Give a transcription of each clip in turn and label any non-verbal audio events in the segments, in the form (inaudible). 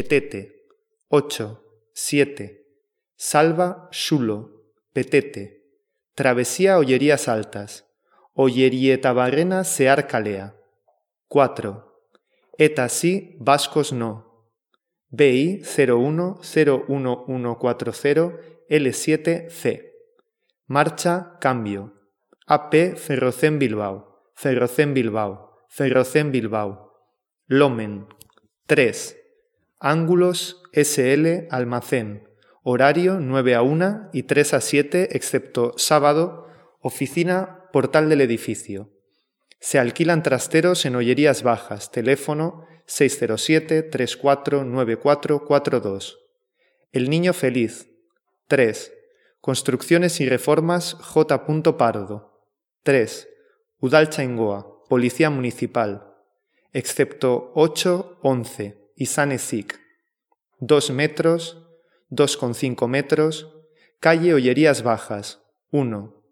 Petete. 8. 7. Salva Xulo. Petete. Travesía Ollerías Altas. Ollerieta Barrena Sear Calea. 4. Eta sí, Vascos no. BI 01011140 L7C. Marcha Cambio. AP Ferrocén Bilbao. Ferrocén Bilbao. Ferrocén Bilbao. Lomen. 3. Ángulos SL Almacén. Horario 9 a 1 y 3 a 7, excepto sábado. Oficina Portal del edificio. Se alquilan trasteros en Ollerías Bajas. Teléfono 607-349442. El Niño Feliz. 3. Construcciones y reformas J. Pardo. 3. Udalchaingoa. Policía Municipal. Excepto 8, 11 y Sanesic. 2 metros, 2,5 metros, calle Ollerías Bajas, 1.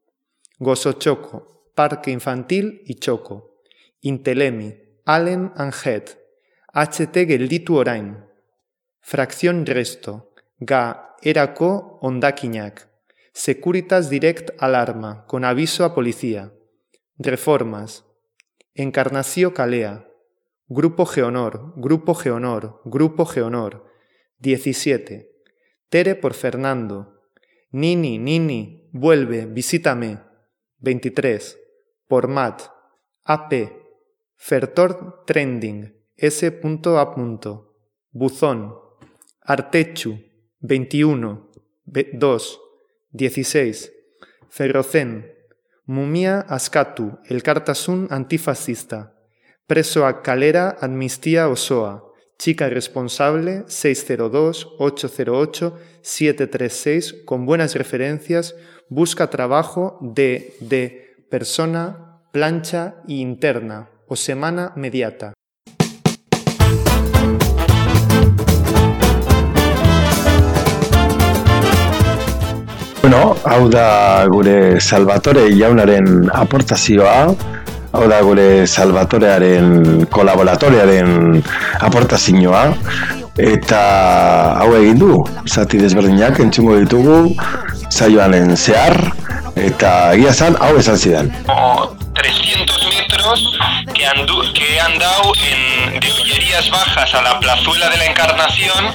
Gozochoco, Parque Infantil y Choco. Intelemi, Allen and Head, HT Gelditu Orain. Fracción Resto, Ga Erako Ondakinak. Securitas Direct Alarma, con aviso a policía. Reformas. Encarnacio Calea, Grupo Geonor, Grupo Geonor, Grupo Geonor. 17. Tere por Fernando. Nini, Nini, vuelve, visítame. 23. Por Matt. AP. Fertor Trending. S.A. Buzón. Artechu. 21. 2. 16. Ferrocén. Mumia Askatu, el cartasun antifascista. Preso a Calera Amnistía Osoa. Chica responsable 602-808-736 con buenas referencias. Busca trabajo de, de persona, plancha y interna o semana mediata. Bueno, hau gure Salvatore jaunaren aportazioa, hau da gure Salvatorearen kolaboratorearen aportazioa, eta hau egin du, zati desberdinak entzungo ditugu, saioanen zehar, eta egia zan, hau esan zidan. como 300 metros que, andu que he andado en, Bajas a la plazuela de la Encarnación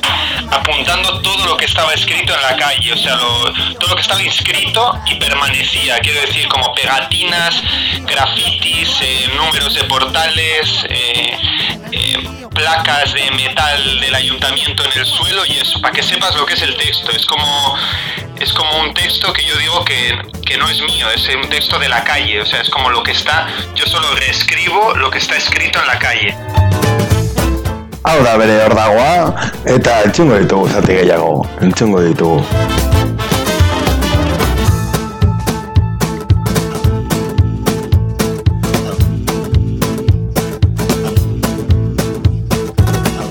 apuntando todo lo que estaba escrito en la calle, o sea, lo- todo lo que estaba inscrito y permanecía, quiero decir, como pegatinas, grafitis, eh, números de portales, eh, eh, placas de metal del ayuntamiento en el suelo y eso, para que sepas lo que es el texto, es como es como un texto que yo digo que, que no es mío, es un texto de la calle, o sea, es como lo que está, yo solo reescribo lo que está escrito en la calle. Hau da bere hor dagoa, eta entzungo ditugu zati gehiago, entzungo ditugu.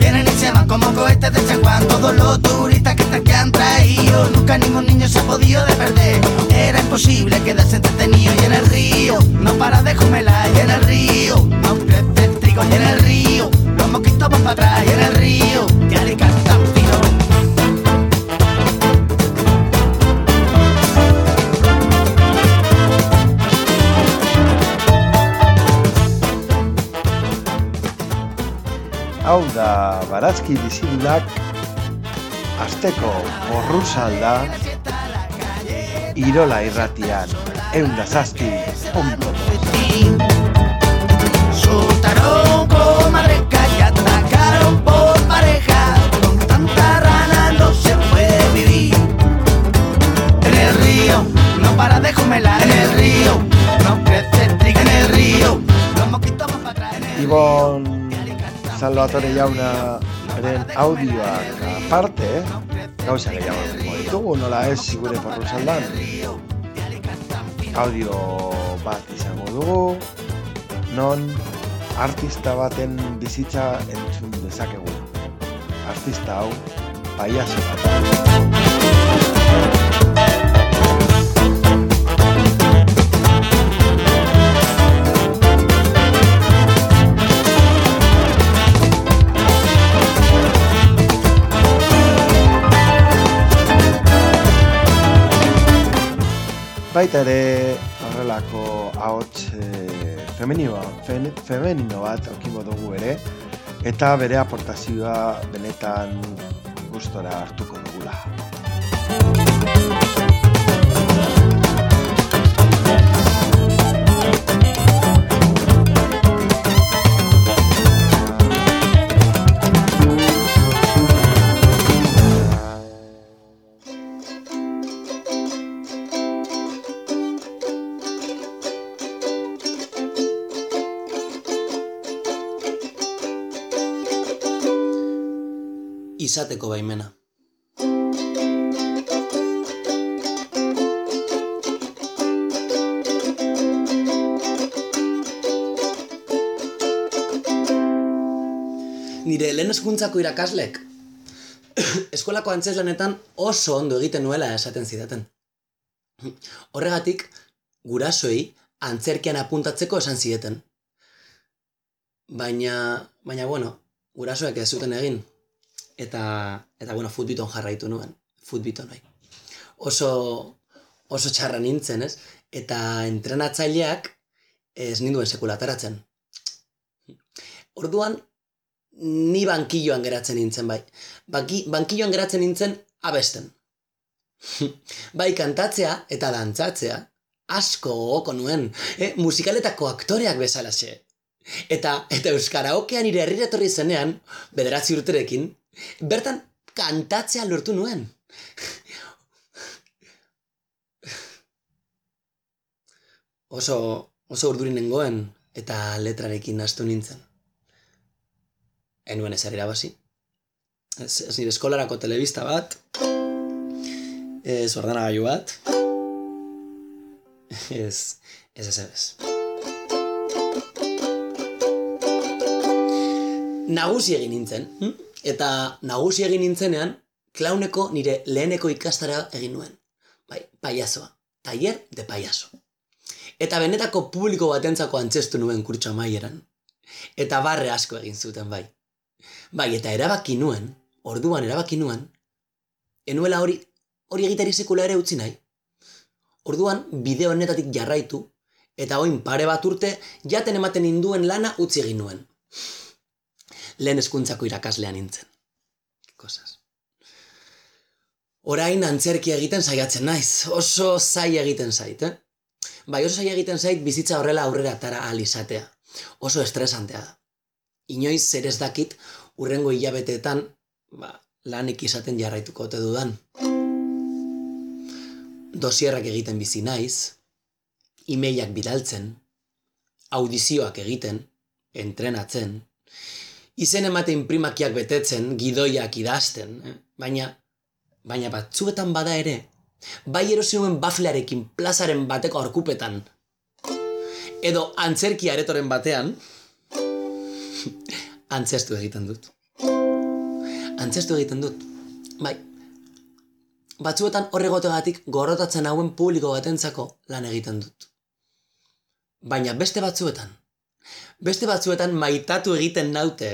Vienen y se van como cohetes de Changuán Todos los turistas que, que han traído Nunca ningún niño se ha podido de perder. Era imposible quedarse entretenido Y en el río. No para de jumelar Y en el río. No crece trigo Y en el río moquito va para atrás y en el río te alicas tan fino. Hau da barazki bizindak Azteko borruzalda Irola irratian Eunda zazki Puntu mermelada en el río. No crece trigo en el río. Los moquitos van para atrás en el río. Ibon Salvatore Jauna ren audioak aparte, eh? gauza gehiago ditugu, nola ez zigure porru zaldan. Audio bat izango dugu, non artista baten bizitza entzun dezakegu. Artista hau, paiazo bat. Baita ere horrelako ahots e, femenino, fen, femenino bat aukingo dugu ere eta bere aportazioa benetan gustora hartuko dugula. Izateko baimena. Nire lehen eskuntzako irakaslek, (coughs) eskolako antzeslanetan oso ondo egiten nuela esaten zidaten. Horregatik, gurasoei antzerkian apuntatzeko esan zieten. Baina, baina bueno, gurasoek ez zuten egin, eta, eta bueno, futbiton jarraitu nuen, futbiton bai. Oso, oso txarra nintzen, ez? Eta entrenatzaileak ez ninduen sekulataratzen. Orduan, ni bankilloan geratzen nintzen, bai. Baki, bankilloan geratzen nintzen abesten. (laughs) bai, kantatzea eta dantzatzea asko gogoko nuen, eh? musikaletako aktoreak bezalaxe. Eta, eta Euskara okean nire herrira etorri zenean, bederatzi urterekin, Bertan kantatzea lortu nuen. oso, oso urdurin nengoen eta letrarekin astu nintzen. Enuen ez irabazi. Ez, ez nire eskolarako telebista bat. Ez ordenagailu bat. Ez, ez ez ez. Nagusi egin nintzen. Hm? Eta nagusi egin nintzenean, klauneko nire leheneko ikastara egin nuen. Bai, paiazoa. Taier de paiazo. Eta benetako publiko batentzako antzestu nuen kurtso maieran. Eta barre asko egin zuten bai. Bai, eta erabaki nuen, orduan erabaki nuen, enuela hori, hori egitari sekula ere utzi nahi. Orduan, bideo honetatik jarraitu, eta oin pare bat urte, jaten ematen induen lana utzi egin nuen lehen eskuntzako irakaslean nintzen. Kosas. Orain antzerki egiten saiatzen naiz. Oso zai egiten zait, eh? Bai, oso zai egiten zait bizitza horrela aurrera atara ahal. Oso estresantea da. Inoiz zer ez dakit urrengo hilabeteetan ba, lanik izaten jarraituko ote dudan. Dosierrak egiten bizi naiz, imeiak bidaltzen, audizioak egiten, entrenatzen, izen emate imprimakiak betetzen, gidoiak idazten, eh? baina, baina batzuetan bada ere, bai erosi nuen baflearekin plazaren bateko arkupetan, edo antzerki aretoren batean, (laughs) antzestu egiten dut. Antzestu egiten dut. Bai, batzuetan horregotegatik gorrotatzen hauen publiko batentzako lan egiten dut. Baina beste batzuetan, beste batzuetan maitatu egiten naute.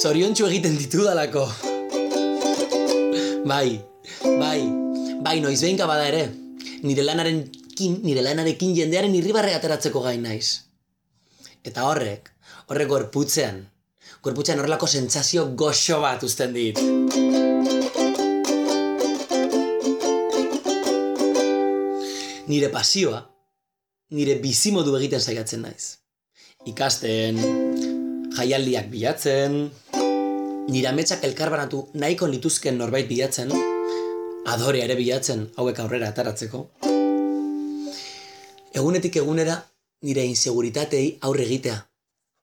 Zoriontsu egiten ditudalako. Bai, bai, bai, noiz behin bada ere. Nire lanaren kin, nire lanarekin jendearen irribarre ateratzeko gain naiz. Eta horrek, horrek gorputzean, gorputzean horrelako sentsazio goxo bat uzten dit. Nire pasioa, nire bizimodu egiten saiatzen naiz. Ikasten, jaialdiak bilatzen, nire ametsak elkarbanatu nahiko lituzken norbait bilatzen, adore ere bilatzen hauek aurrera ataratzeko. Egunetik egunera nire inseguritatei aurre egitea,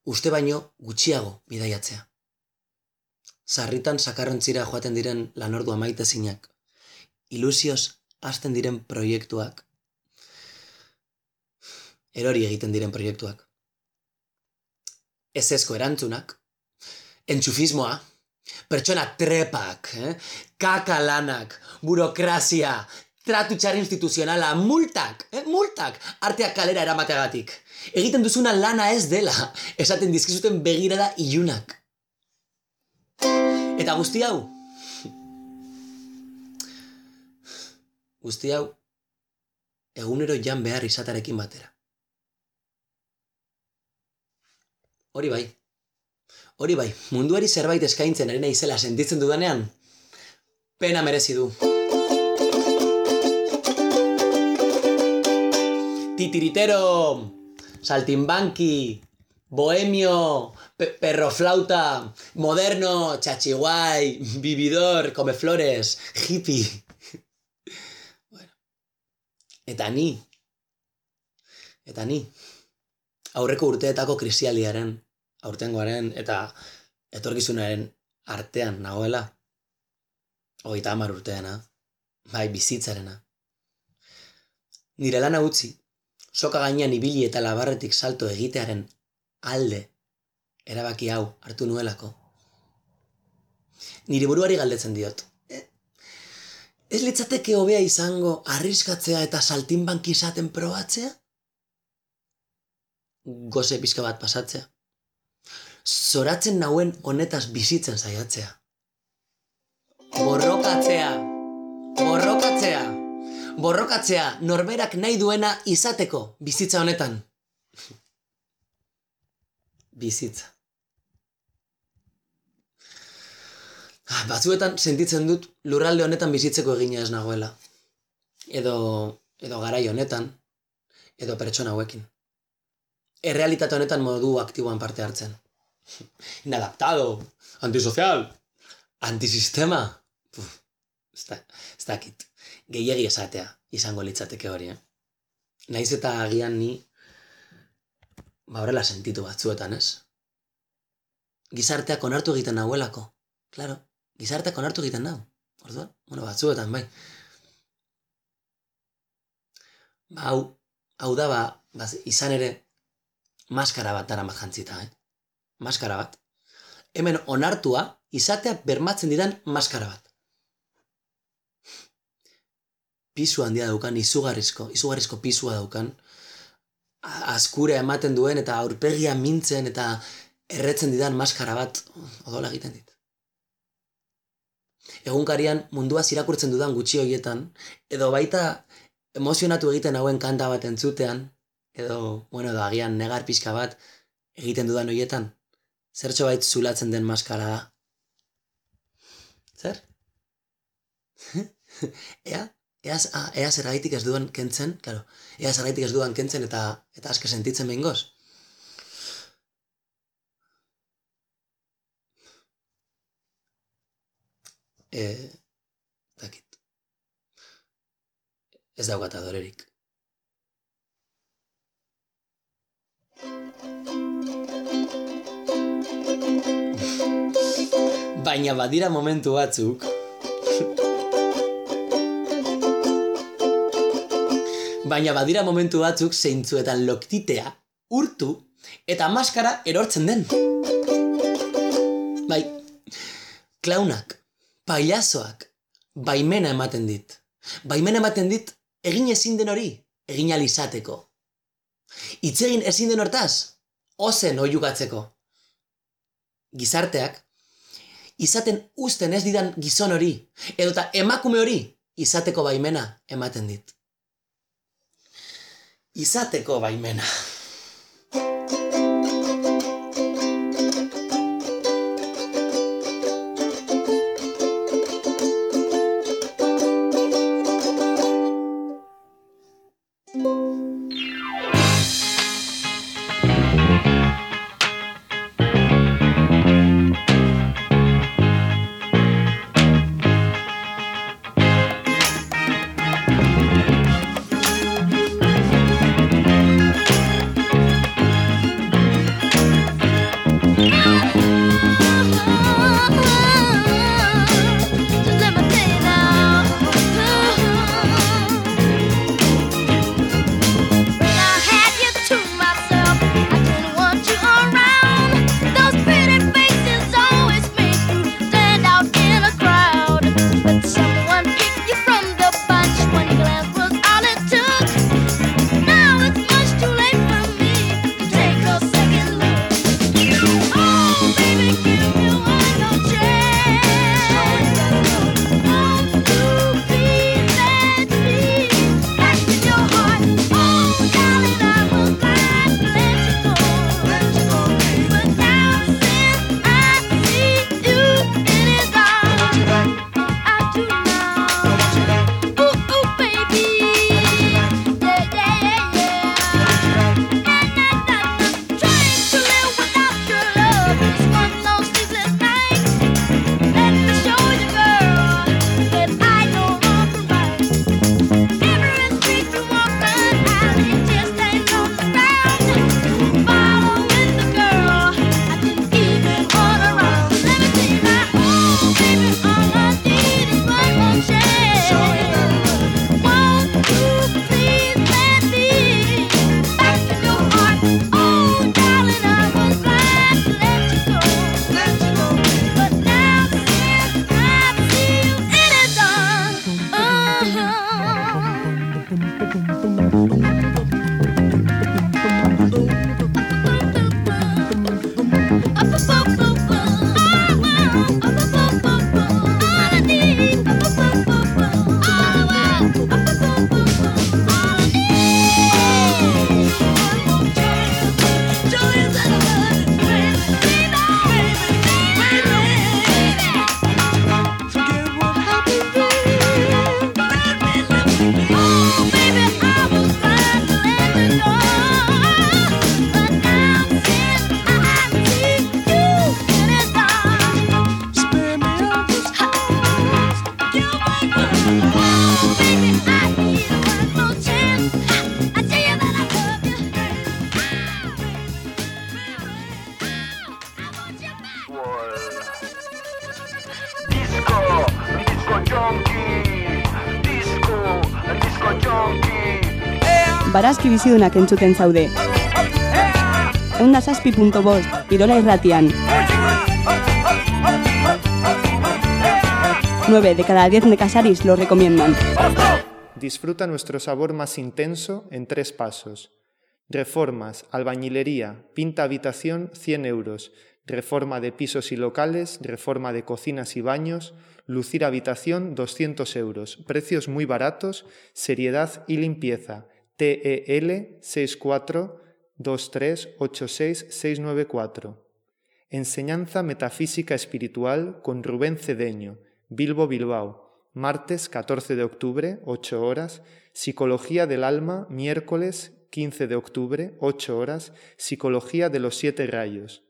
uste baino gutxiago bidaiatzea. Sarritan sakarrontzira joaten diren lanordu amaite zinak, ilusioz hasten diren proiektuak, erori egiten diren proiektuak. Ez ezko erantzunak, entxufismoa, pertsona trepak, eh? kakalanak, burokrazia, tratu txar instituzionala, multak, eh? multak, arteak kalera eramateagatik. Egiten duzuna lana ez dela, (laughs) esaten dizkizuten begirada ilunak. Eta guzti hau, guzti hau, egunero jan behar izatarekin batera. Hori bai, hori bai, munduari zerbait eskaintzen arena izela sentitzen dudanean, pena merezi du. Titiritero, saltimbanqui, bohemio, pe perroflauta, moderno, chachiguay, vividor, come flores, hippie. bueno. Eta ni, eta ni, aurreko urteetako krisialiaren, aurtengoaren eta etorkizunaren artean nagoela, hogeita hamar urteana, bai bizitzarena. Nire lana utzi, soka gainean ibili eta labarretik salto egitearen alde erabaki hau hartu nuelako. Nire buruari galdetzen diot. Eh? Ez litzateke hobea izango arriskatzea eta saltinbanki izaten probatzea? Goze pixka bat pasatzea. Zoratzen nauen honetaz bizitzen saiatzea. Borrokatzea. Borrokatzea. Borrokatzea norberak nahi duena izateko bizitza honetan. Bizitza. Ah, Batzuetan sentitzen dut lurralde honetan bizitzeko egina ez nagoela. Edo, edo garai honetan, edo pertsona hauekin. Errealitate honetan modu aktiboan parte hartzen. Inadaptado, antisozial, antisistema. Puf, ez dakit. Gehiegi esatea izango litzateke hori, eh? Naiz eta agian ni ba horrela sentitu batzuetan, ez? Gizarteak onartu egiten nahuelako. Claro, gizarteak onartu egiten nau. Orduan, bueno, batzuetan, bai. Ba, hau, hau da, ba, ba, izan ere, maskara bat dara jantzita, eh? Maskara bat. Hemen onartua, izatea bermatzen didan maskara bat. Pisu handia daukan, izugarrizko, izugarrizko pisua daukan. A- Azkure ematen duen eta aurpegia mintzen eta erretzen didan maskara bat odola egiten dit. Egunkarian munduaz irakurtzen dudan gutxi hoietan, edo baita emozionatu egiten hauen kanta bat entzutean, edo, bueno, edo agian negar pixka bat egiten dudan hoietan, zertxo bait zulatzen den maskara da. Zer? (laughs) ea, ea, ah, ea zergaitik ez duan kentzen, claro, ea zergaitik ez duan kentzen eta eta aske sentitzen behingoz. E, dakit. Ez daukat adorerik. Baina badira momentu batzuk Baina badira momentu batzuk zeintzuetan loktitea, urtu eta maskara erortzen den. Bai, klaunak, pailazoak, baimena ematen dit. Baimena ematen dit egin ezin den hori, egin alizateko. Itzegin ezin den hortaz, ozen oiugatzeko. Gizarteak, izaten uzten ez didan gizon hori, edota emakume hori, izateko baimena ematen dit. Izateko baimena. Barazki bizidunak entzuten zaude. Eunda saspi.bost, Irola irratian. 9 de cada 10 necasaris lo recomiendan. Disfruta nuestro sabor más intenso en tres pasos. Reformas, albañilería, pinta habitación 100 euros, reforma de pisos y locales, reforma de cocinas y baños, lucir habitación 200 euros, precios muy baratos, seriedad y limpieza. TEL 642386694. Enseñanza Metafísica Espiritual con Rubén Cedeño, Bilbo Bilbao, martes 14 de octubre, 8 horas, Psicología del Alma, miércoles 15 de octubre, 8 horas, Psicología de los Siete Rayos.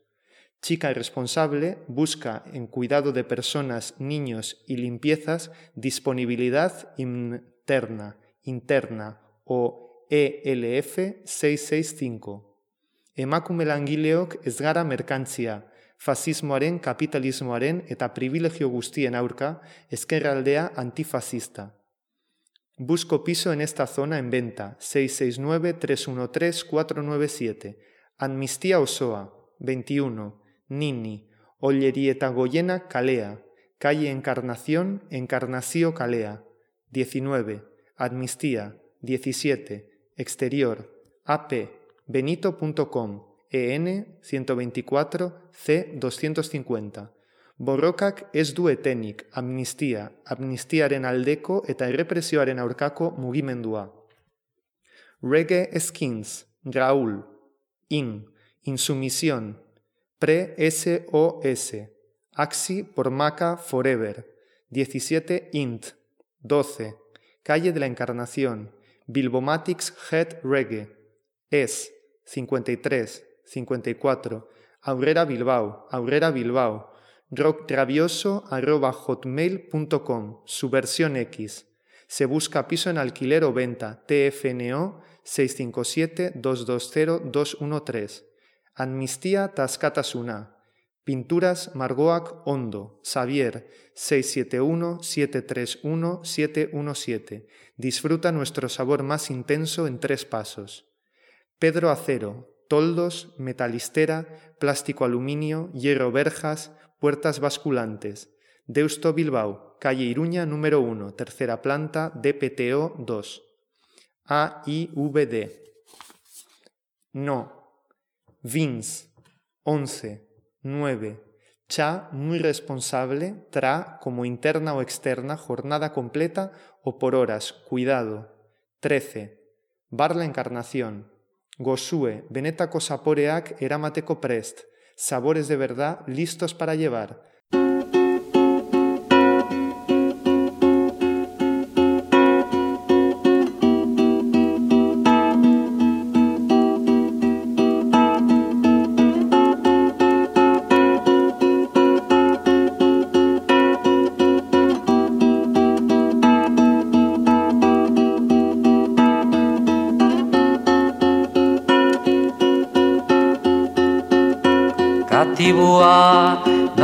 Chica responsable busca en cuidado de personas, niños y limpiezas disponibilidad interna, interna o ELF 665. Emakume langileok ez gara merkantzia, fasismoaren, kapitalismoaren eta privilegio guztien aurka, ezkerraldea antifascista. Busco piso en esta zona en venta, 669-313-497. Amnistía Osoa, 21. Nini, Ollerieta Goyena Calea, calle Encarnación, Encarnacio Calea. 19. Amnistía, 17. Exterior, AP, benito.com, EN 124, C 250. Borrokak ez du etenik amnistia, amnistiaren aldeko eta errepresioaren aurkako mugimendua. Reggae Skins, Raúl, IN, Insumisión, Pre-SOS, Axi por Maca Forever, 17 INT, 12, Calle de la Encarnación, Bilbomatics Head Reggae, Es, 53, 54, Aurrera Bilbao, Aurrera Bilbao, rockrabioso.hotmail.com, su versión X. Se busca piso en alquiler o venta, TFNO 657-220-213. Amnistía Tascatasuna. Pinturas Margoac Hondo, Xavier 671-731-717. Disfruta nuestro sabor más intenso en tres pasos. Pedro Acero, toldos, metalistera, plástico aluminio, hierro verjas, puertas basculantes. Deusto Bilbao, calle Iruña número 1, tercera planta, DPTO 2. AIVD. No. Vins, 11, 9. Cha, muy responsable, tra, como interna o externa, jornada completa o por horas, cuidado. 13. Bar la Encarnación. Gosue, benetako zaporeak eramateko prest. Sabores de verdad listos para llevar.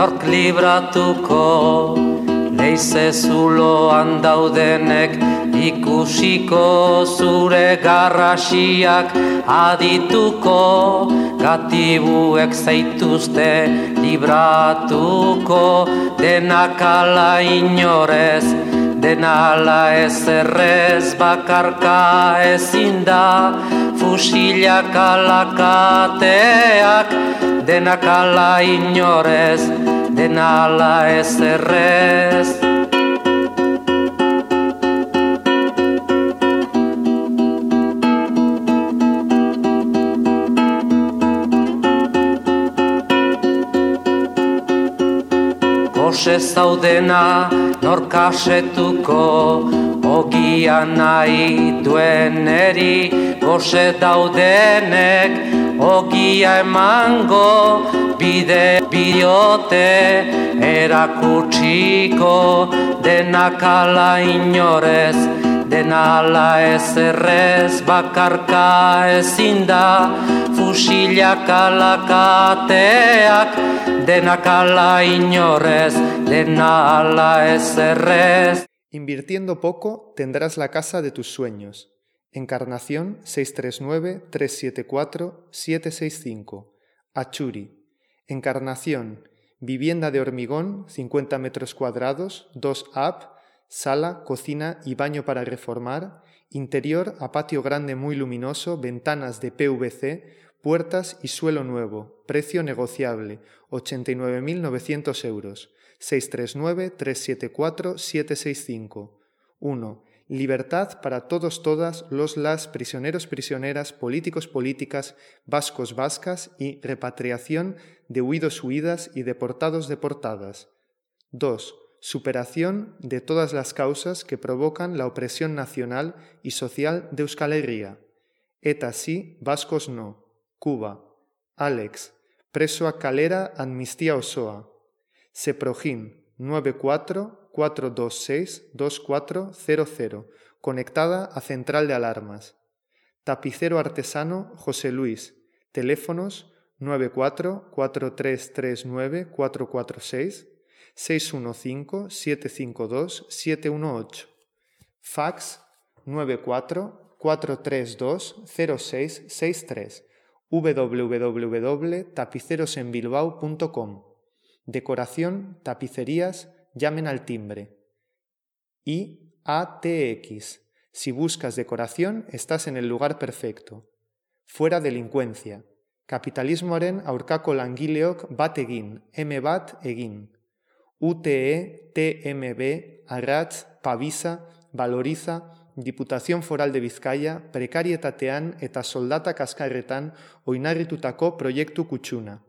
Nork libratuko Leize zuloan daudenek ikusiko zure garrasiak adituko Gatibuek zaituzte libratuko Denak ala inorez, denala ez errez Bakarka ezin da fusilak alakateak Denak ala inorez, denala ez errez Kose zaudena nor kasetuko Ogia nahi duen eri Kose daudenek ogia emango Bide biote erakutsiko Denak ala inorez Denala ez errez bakarka ezin da Fusilak alakateak Denak ala inorez Denala ez errez Invirtiendo poco tendrás la casa de tus sueños. Encarnación 639-374-765. Achuri. Encarnación. Vivienda de hormigón, 50 metros cuadrados, 2 AP, sala, cocina y baño para reformar. Interior a patio grande muy luminoso, ventanas de PVC, puertas y suelo nuevo. Precio negociable, 89.900 euros. 639-374-765. 1. Libertad para todos, todas los las prisioneros, prisioneras, políticos, políticas, vascos, vascas y repatriación de huidos, huidas y deportados, deportadas. 2. Superación de todas las causas que provocan la opresión nacional y social de Euskal Herria. Eta sí, vascos no. Cuba. Alex. Preso a Calera, Amnistía Osoa. Seprogin. 94 426-2400, conectada a central de alarmas. Tapicero artesano José Luis, teléfonos 94-4339-446, 615-752-718, fax 94-432-0663, www.tapicerosenbilbao.com, decoración, tapicerías, llamen al timbre. Y ATX. Si buscas decoración, estás en el lugar perfecto. Fuera delincuencia. Kapitalismoaren aurkako langileok bat egin, M bat egin. UTE, TMB, Arratz, Pavisa, Valoriza, Diputación Foral de Bizkaia, prekarietatean eta soldata kaskarretan oinarritutako proiektu kutsuna.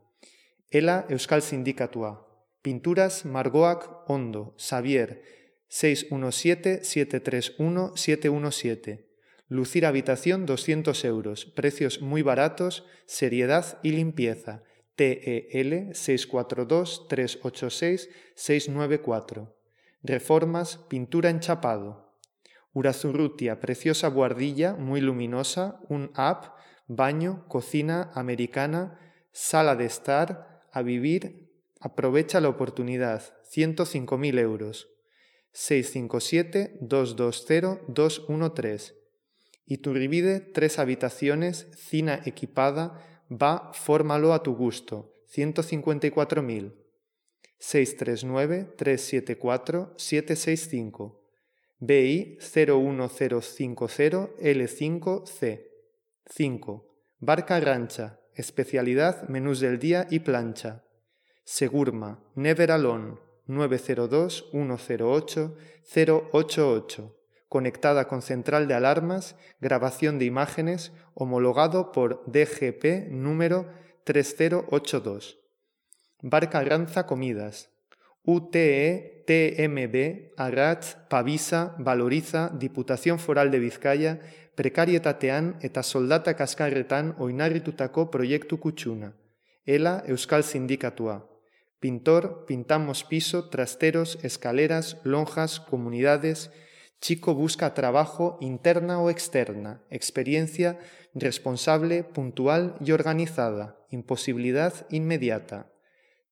Ela Euskal Sindikatua, Pinturas Margoak Ondo, Xavier, 617-731-717. Lucir habitación 200 euros, precios muy baratos, seriedad y limpieza. TEL 642-386-694. Reformas, pintura enchapado. Urazurrutia, preciosa guardilla, muy luminosa, un app, baño, cocina americana, sala de estar, a vivir, Aprovecha la oportunidad. 105.000 euros. 657-220-213. Iturribide, tres habitaciones, cina equipada, va, fórmalo a tu gusto. 154.000. 639-374-765. BI 01050L5C. 5. Barca Rancha. Especialidad menús del día y plancha. Segurma, Never Alone, 902-108-088, conectada con central de alarmas, grabación de imágenes, homologado por DGP número 3082. Barca Ranza Comidas, UTE, TMB, Arratz, Pavisa, Valoriza, Diputación Foral de Vizcaya, prekarietatean eta soldata kaskarretan oinarritutako proiektu kutsuna. Ela Euskal Sindikatua. Pintor, pintamos piso, trasteros, escaleras, lonjas, comunidades. Chico busca trabajo interna o externa, experiencia responsable, puntual y organizada, imposibilidad inmediata.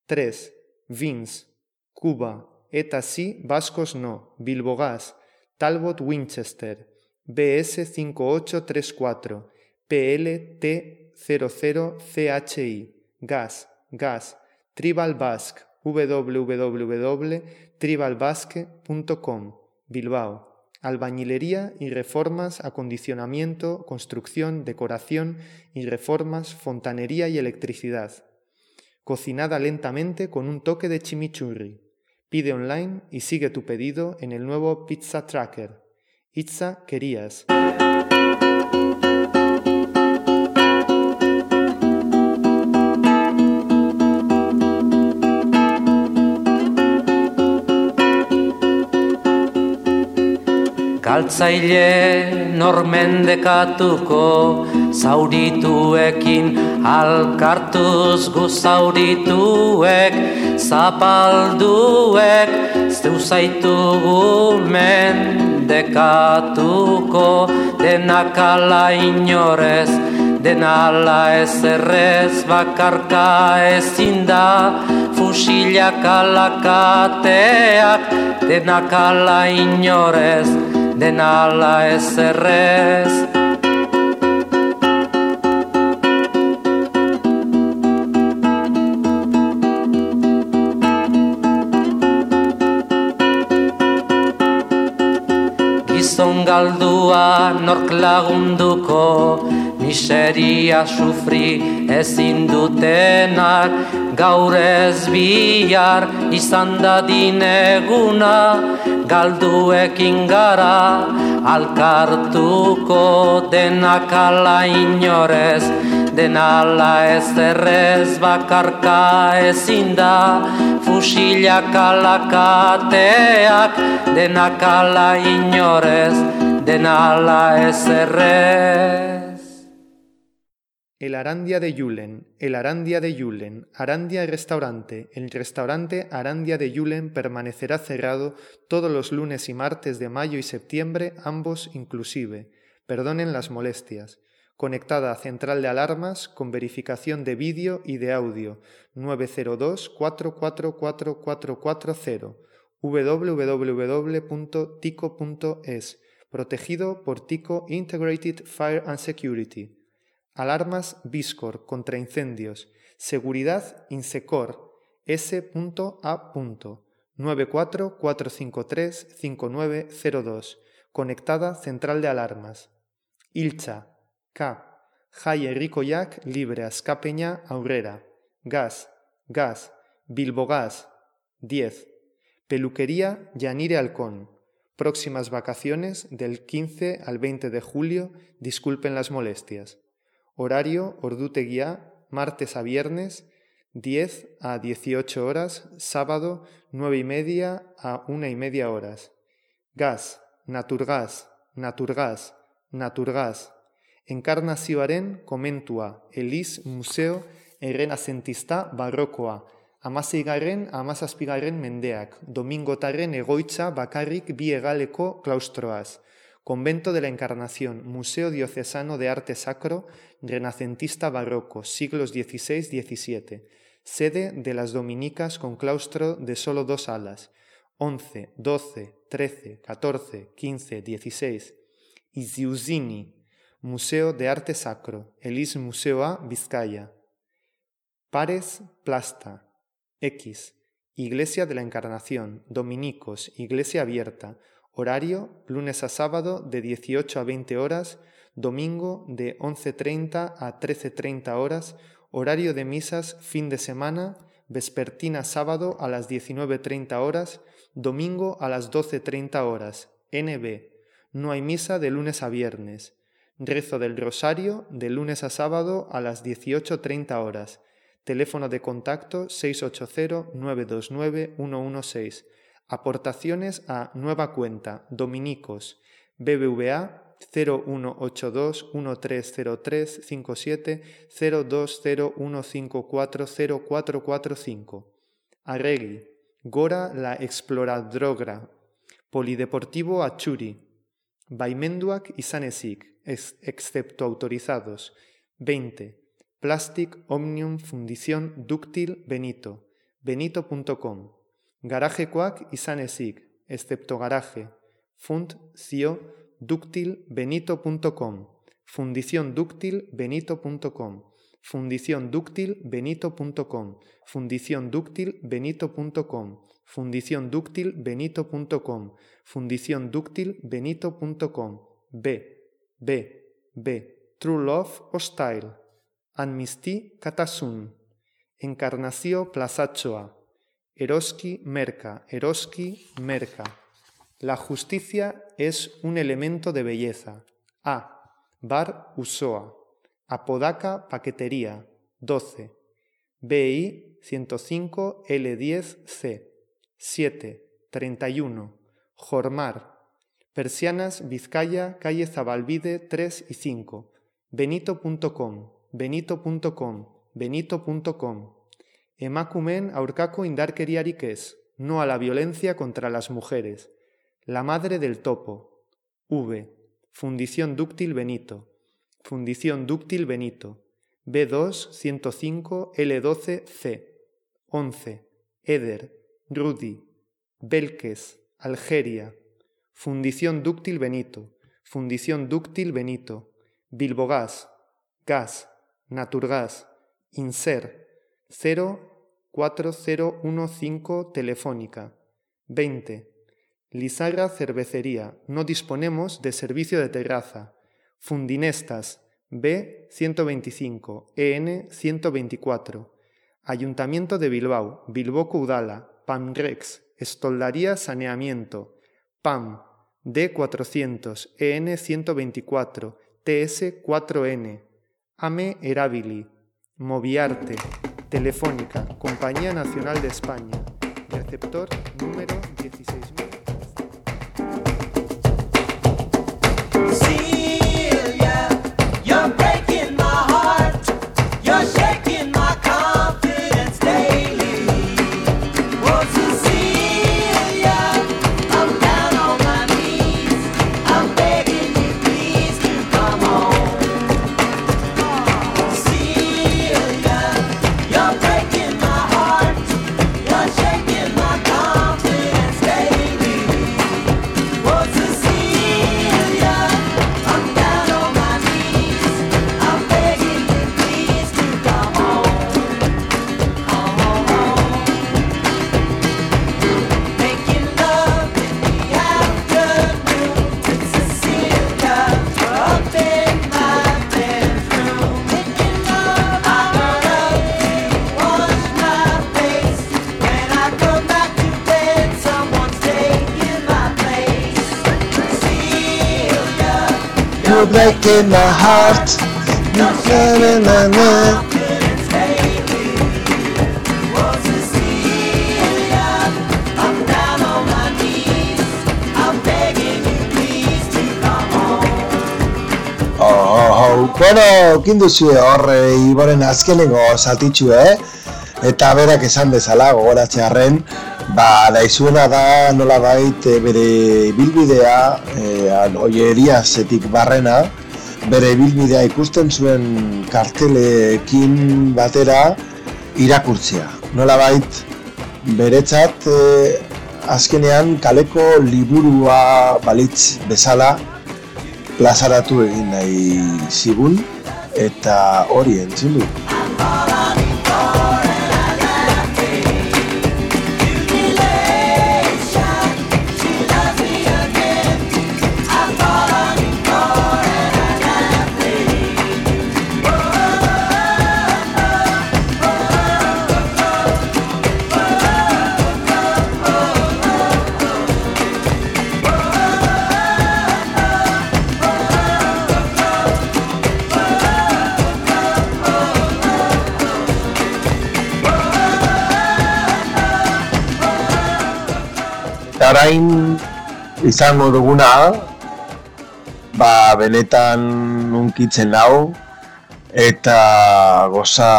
3. Vins, Cuba, ETA sí, Vascos no, Bilbogás, Talbot Winchester, BS 5834, PLT00CHI, Gas, Gas, Tribal Basque, www.tribalbasque.com, Bilbao. Albañilería y reformas, acondicionamiento, construcción, decoración y reformas, fontanería y electricidad. Cocinada lentamente con un toque de chimichurri. Pide online y sigue tu pedido en el nuevo Pizza Tracker. Itza Querías. Galtzaile normendekatuko zaurituekin. Alkartuz guzaurituek zapalduek zeu zaitugu mendekatuko denakala inorez denala ez errez bakarka ezin da. Fusilak alakateak denakala inorez den ala ez errez. Gizon galdua nork lagunduko Miseria sufri ezin dutenak Gaur ez bihar izan dadin eguna Galduekin gara alkartuko denak ala inorez. Denala ez errez bakarka ezin da Fusilak alakateak denak ala inorez. Denala ez errez El Arandia de Yulen, el Arandia de Yulen, Arandia Restaurante, el restaurante Arandia de Yulen permanecerá cerrado todos los lunes y martes de mayo y septiembre, ambos inclusive. Perdonen las molestias. Conectada a central de alarmas con verificación de vídeo y de audio. 902 444440 www.tico.es protegido por Tico Integrated Fire and Security alarmas Biscor contra incendios seguridad Insecor S.A. 944535902 conectada central de alarmas Ilcha K. Jai herrikoiak libre askapeña aurrera. Gas, gas, Bilbogas. 10. Peluquería Yanire Halcón. Próximas vacaciones del 15 al 20 de julio. Disculpen las molestias. Horario Orduteguía, martes a viernes, 10 a 18 horas, sábado 9 y media a 1 y media horas. Gas, Naturgas, Naturgas, Naturgas, enkarnazioaren komentua, Eliz Museo Errenazentista Barrokoa, amaseigarren amazazpigarren mendeak, Domingotarren egoitza bakarrik bi egaleko klaustroaz, Convento de la Encarnación, Museo Diocesano de Arte Sacro, Renacentista Barroco, siglos XVI-XVII, sede de las Dominicas con claustro de solo dos alas, 11, 12, 13, 14, 15, 16, Iziuzini, Museo de Arte Sacro, Elis Museo A, Vizcaya. Pares Plasta, X, Iglesia de la Encarnación, Dominicos, Iglesia Abierta, horario lunes a sábado de 18 a 20 horas, domingo de 11.30 a 13.30 horas, horario de misas fin de semana, vespertina sábado a las 19.30 horas, domingo a las 12.30 horas, NB. No hay misa de lunes a viernes. Rezo del Rosario de lunes a sábado a las 18.30 horas. Teléfono de contacto 680-929-116. Aportaciones a nueva cuenta Dominicos BBVA 0182 1303 57 0201540445. Arregui Gora la Exploradrogra Polideportivo Achuri Baimenduak izanezik excepto autorizados. 20. Plastic Omnium Fundición Dúctil Benito. Benito.com. Garaje Quack y Sanesig, excepto garaje. Fund Cio Dúctil Benito.com. Fundición Dúctil Benito.com. Fundición Dúctil Benito.com. Fundición Dúctil Benito.com. Fundición Dúctil Benito.com. Fundición Dúctil Benito.com. B. B. B. True Love o Style. Anmisti Katasun. Encarnacio Plazachoa. Eroski Merca. Eroski Merca. La justicia es un elemento de belleza. A. Bar Usoa. Apodaca Paquetería. 12. BI 105 L10C. 7. 31. Jormar. Persianas Vizcaya, calle Zabalvide 3 y 5. Benito.com, benito.com, benito.com. Emakumen aurkako indarkeriarik ez, no a la violencia contra las mujeres. La madre del topo. V. Fundición Dúctil Benito. Fundición Dúctil Benito. B2 105 L12 C. 11. Eder. Rudy. Belkes. Algeria. Fundición Dúctil Benito, Fundición Dúctil Benito, Bilbogas, Gas, Naturgas, Inser, 04015 Telefónica, 20. Lizarra Cervecería, no disponemos de servicio de terraza. Fundinestas, B 125, EN 124. Ayuntamiento de Bilbao, Bilboco Udala, PAMREX, Estoldaría Saneamiento, PAM, D400, EN 124, TS 4N, AME Erabili, Moviarte, Telefónica, Compañía Nacional de España, receptor número 16000. you're breaking my heart You're killing my mind Bueno, ekin duzu horre Iboren azkenengo saltitxu, eh? Eta berak esan bezala gogoratzearen, ba, daizuena da nola bait eh, bere bilbidea, e, oieriazetik barrena, bere bilbidea ikusten zuen kartelekin batera irakurtzea. Nola bait, beretzat e, azkenean kaleko liburua balitz bezala plazaratu egin nahi zigun eta hori entzun du. Orain izango duguna, ba benetan unkitzen nau eta goza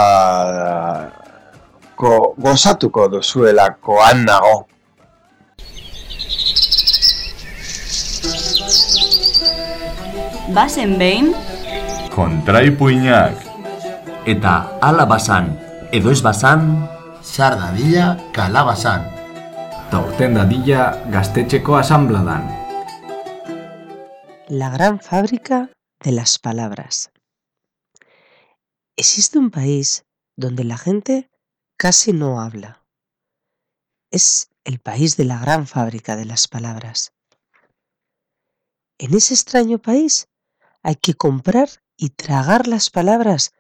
go, gozatuko duzuelakoan nago. Bazen behin, Kontraipuinak. Eta ala basan, edo ez basan, Sar dadila kalabazan. Eta urten dadila gaztetxeko. La gran fábrica de las palabras. Existe un país donde la gente casi no habla. Es el país de la gran fábrica de las palabras. En ese extraño país hay que comprar y tragar las palabras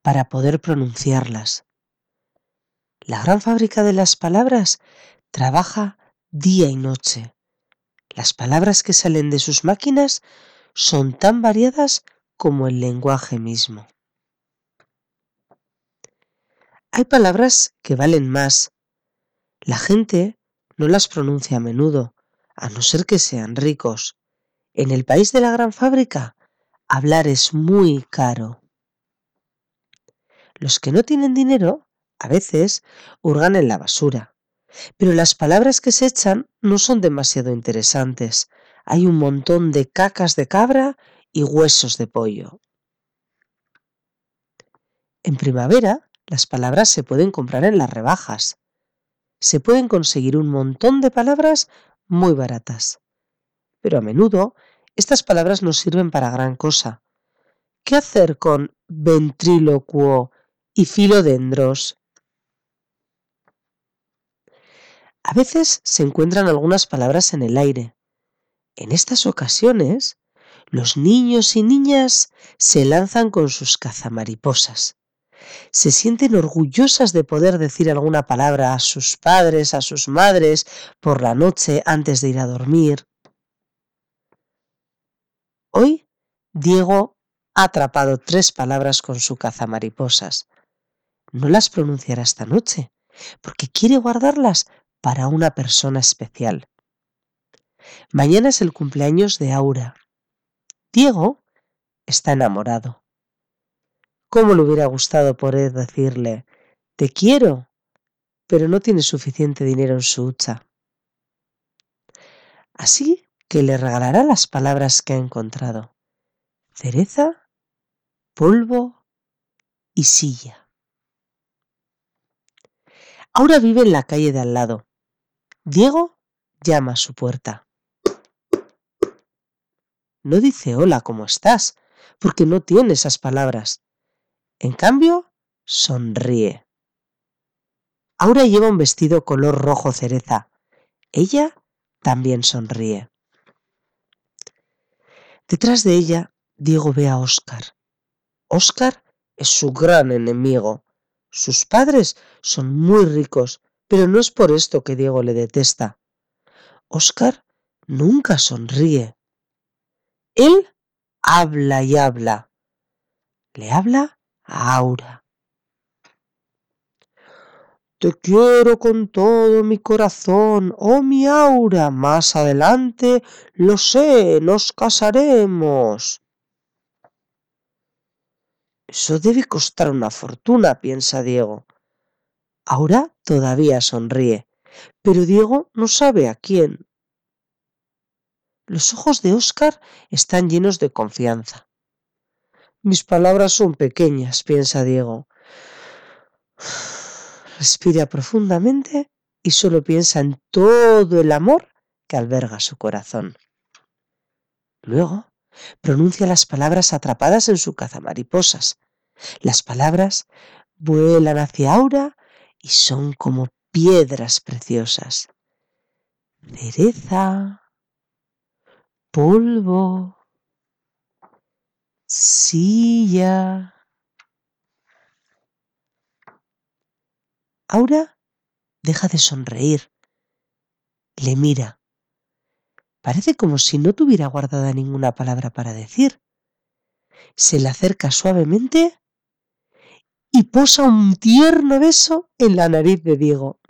para poder pronunciarlas. La gran fábrica de las palabras trabaja día y noche. Las palabras que salen de sus máquinas son tan variadas como el lenguaje mismo. Hay palabras que valen más. La gente no las pronuncia a menudo, a no ser que sean ricos. En el país de la gran fábrica, hablar es muy caro. Los que no tienen dinero, a veces, hurgan en la basura. Pero las palabras que se echan no son demasiado interesantes. Hay un montón de cacas de cabra y huesos de pollo. En primavera, las palabras se pueden comprar en las rebajas. Se pueden conseguir un montón de palabras muy baratas. Pero a menudo estas palabras no sirven para gran cosa. ¿Qué hacer con ventrílocuo y filodendros? A veces se encuentran algunas palabras en el aire. En estas ocasiones, los niños y niñas se lanzan con sus cazamariposas. Se sienten orgullosas de poder decir alguna palabra a sus padres, a sus madres, por la noche antes de ir a dormir. Hoy, Diego ha atrapado tres palabras con su cazamariposas. No las pronunciará esta noche, porque quiere guardarlas para una persona especial. Mañana es el cumpleaños de Aura. Diego está enamorado. ¿Cómo le hubiera gustado poder decirle, te quiero, pero no tiene suficiente dinero en su hucha? Así que le regalará las palabras que ha encontrado. Cereza, polvo y silla. Aura vive en la calle de al lado. Diego llama a su puerta. No dice hola, ¿cómo estás? porque no tiene esas palabras. En cambio, sonríe. Aura lleva un vestido color rojo cereza. Ella también sonríe. Detrás de ella, Diego ve a Oscar. Oscar es su gran enemigo. Sus padres son muy ricos, pero no es por esto que Diego le detesta. Oscar nunca sonríe. Él habla y habla. Le habla a Aura. Te quiero con todo mi corazón, oh mi Aura. Más adelante, lo sé, nos casaremos. Eso debe costar una fortuna, piensa Diego. Aura todavía sonríe, pero Diego no sabe a quién. Los ojos de Oscar están llenos de confianza. Mis palabras son pequeñas, piensa Diego. Respira profundamente y solo piensa en todo el amor que alberga su corazón. Luego pronuncia las palabras atrapadas en su cazamariposas. Las palabras vuelan hacia Aura y son como piedras preciosas. Cereza, polvo, silla. Aura deja de sonreír. Le mira. Parece como si no tuviera guardada ninguna palabra para decir. Se le acerca suavemente y posa un tierno beso en la nariz de Diego.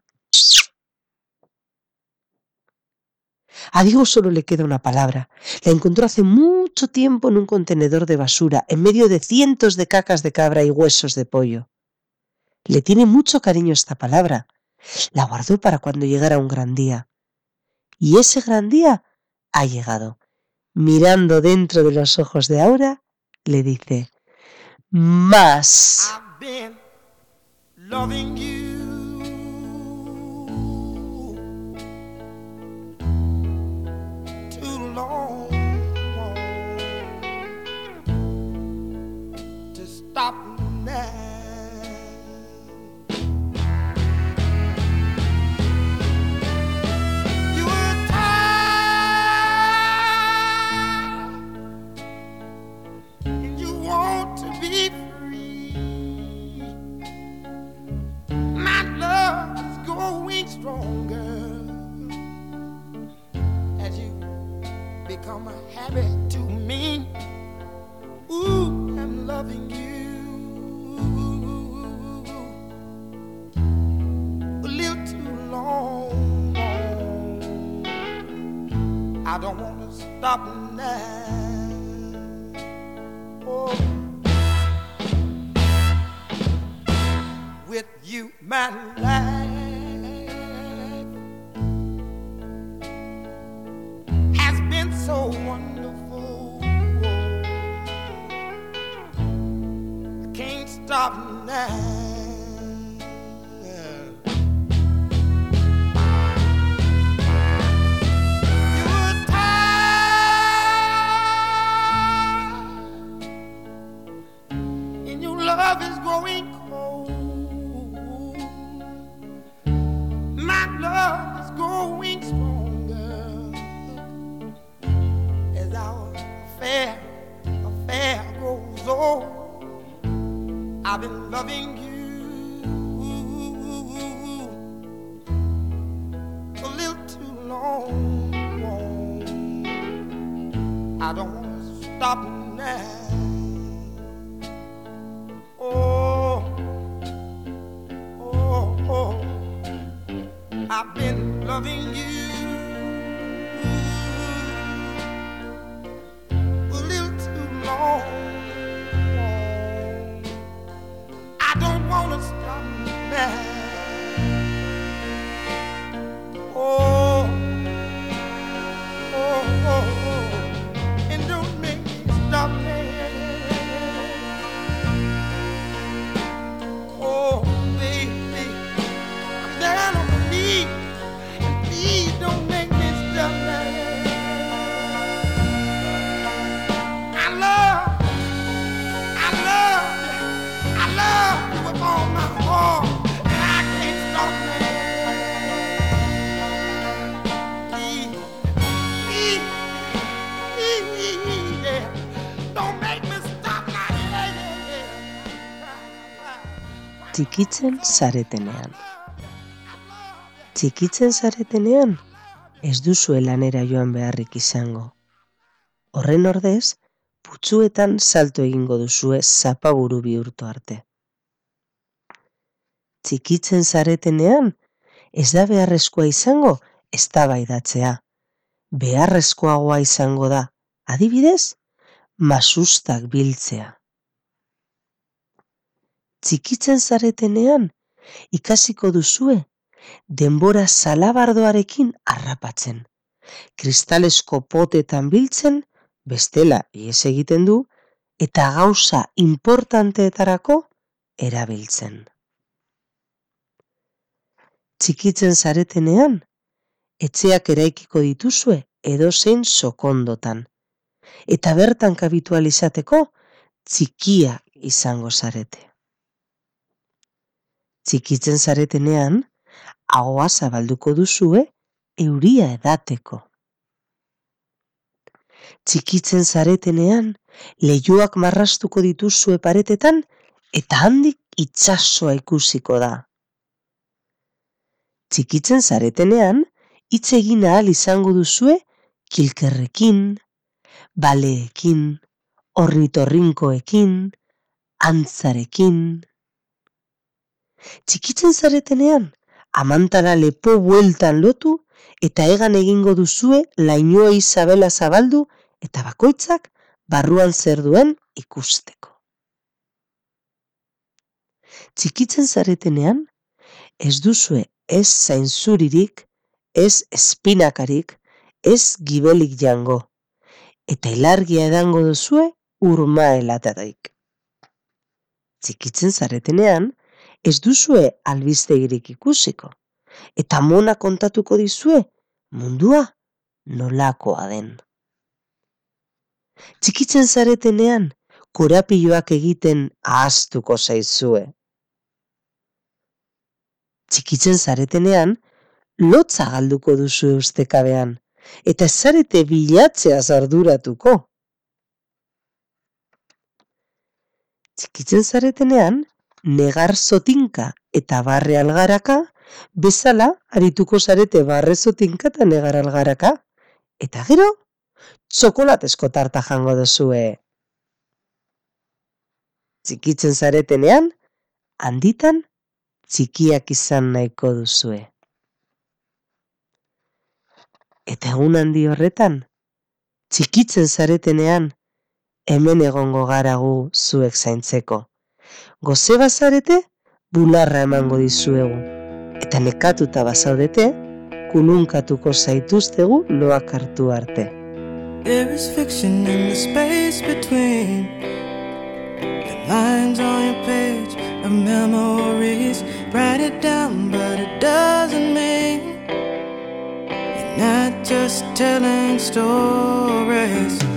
A Diego solo le queda una palabra. La encontró hace mucho tiempo en un contenedor de basura, en medio de cientos de cacas de cabra y huesos de pollo. Le tiene mucho cariño esta palabra. La guardó para cuando llegara un gran día. Y ese gran día ha llegado. Mirando dentro de los ojos de Aura, le dice, más. been loving you. Too long to stop stronger as you become a habit to me. Ooh, I'm loving you. a little too long. I don't want to stop now. Oh. With you, my life so wonderful. I can't stop now. Txikitzen zaretenean. Txikitzen zaretenean, ez duzue lanera joan beharrik izango. Horren ordez, putzuetan salto egingo duzue zapaburu bihurtu arte. Txikitzen zaretenean, ez da beharrezkoa izango eztabaidatzea. Beharrezkoagoa izango da, adibidez, masustak biltzea. Txikitzen zaretenean, ikasiko duzue, denbora salabardoarekin harrapatzen. Kristalesko potetan biltzen, bestela ies egiten du, eta gauza importanteetarako erabiltzen. Txikitzen zaretenean, etxeak eraikiko dituzue edozein sokondotan. Eta bertan kabitualizateko, txikia izango zarete. Txikitzen zaretenean, ahoa zabalduko duzue euria edateko. Txikitzen zaretenean, leioak marrastuko dituzue paretetan eta handik itsasoa ikusiko da. Txikitzen zaretenean, hitz egin ahal izango duzue kilkerrekin, baleekin, ornitorrinkoekin, antzarekin. Txikitzen zaretenean, amantara lepo bueltan lotu eta egan egingo duzue lainoa Isabela zabaldu eta bakoitzak barruan zer duen ikusteko. Txikitzen zaretenean, ez duzue ez zainzuririk, ez espinakarik, ez gibelik jango, eta ilargia edango duzue urma elatataik. Txikitzen zaretenean, ez duzue albiztegirik ikusiko, eta mona kontatuko dizue mundua nolakoa den. Txikitzen zaretenean, korapioak egiten ahaztuko zaizue. Txikitzen zaretenean, lotza galduko duzu ustekabean, eta zarete bilatzea arduratuko. Txikitzen zaretenean, negar zotinka eta barre algaraka, bezala arituko zarete barre zotinka eta negar algaraka. Eta gero, txokolatesko tarta jango duzue. Txikitzen zaretenean, handitan, txikiak izan nahiko duzue. Eta egun handi horretan, txikitzen zaretenean, hemen egongo gara gu zuek zaintzeko. Goze bazarete, bularra emango dizuegu. Eta nekatuta bazaudete, kulunkatuko zaituztegu loak hartu arte. There is fiction in the space between the lines on your page of memories. Write it down, but it doesn't mean you're not just telling stories.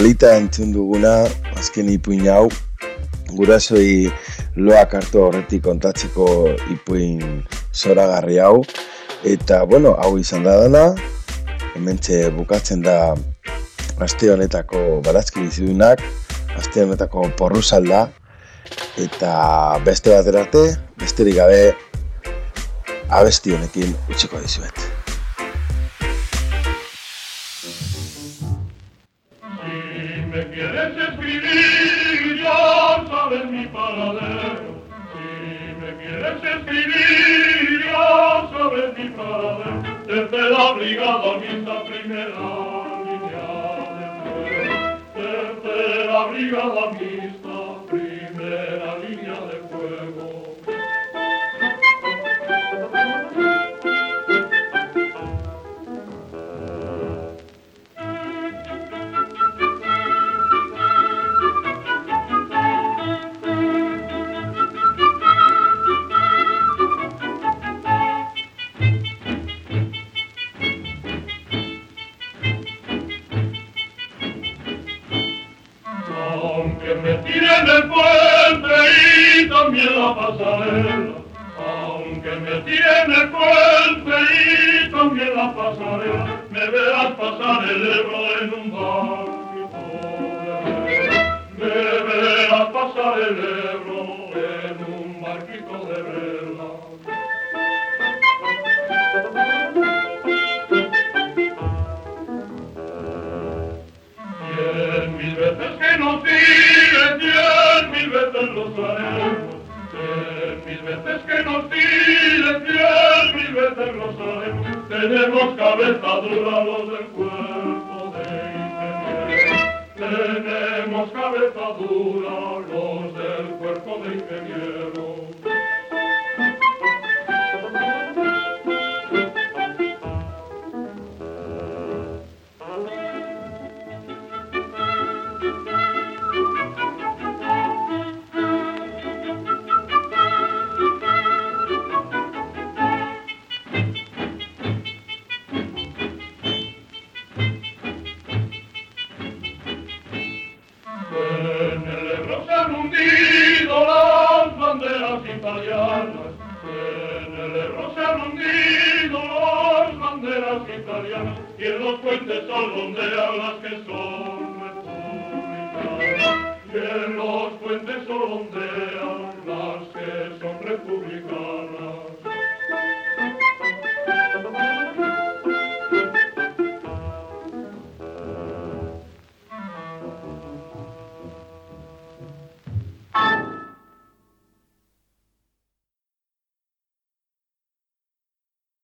polita entzun duguna, azken ipuin hau, gurasoi loak hartu horretik kontatzeko ipuin zoragarri hau. Eta, bueno, hau izan da dana, hementxe bukatzen da aste honetako barazki bizidunak, aste honetako porruzalda, eta beste bat erarte, besterik gabe abesti honekin utziko dizuet. equipaje desde la brigada mientras primera línea de fuego, desde la brigada mixta primera línea de fuego. en el puente y también la pasarela. Aunque me tiene el puente y también la pasarela, me verás pasar el Ebro en un bar.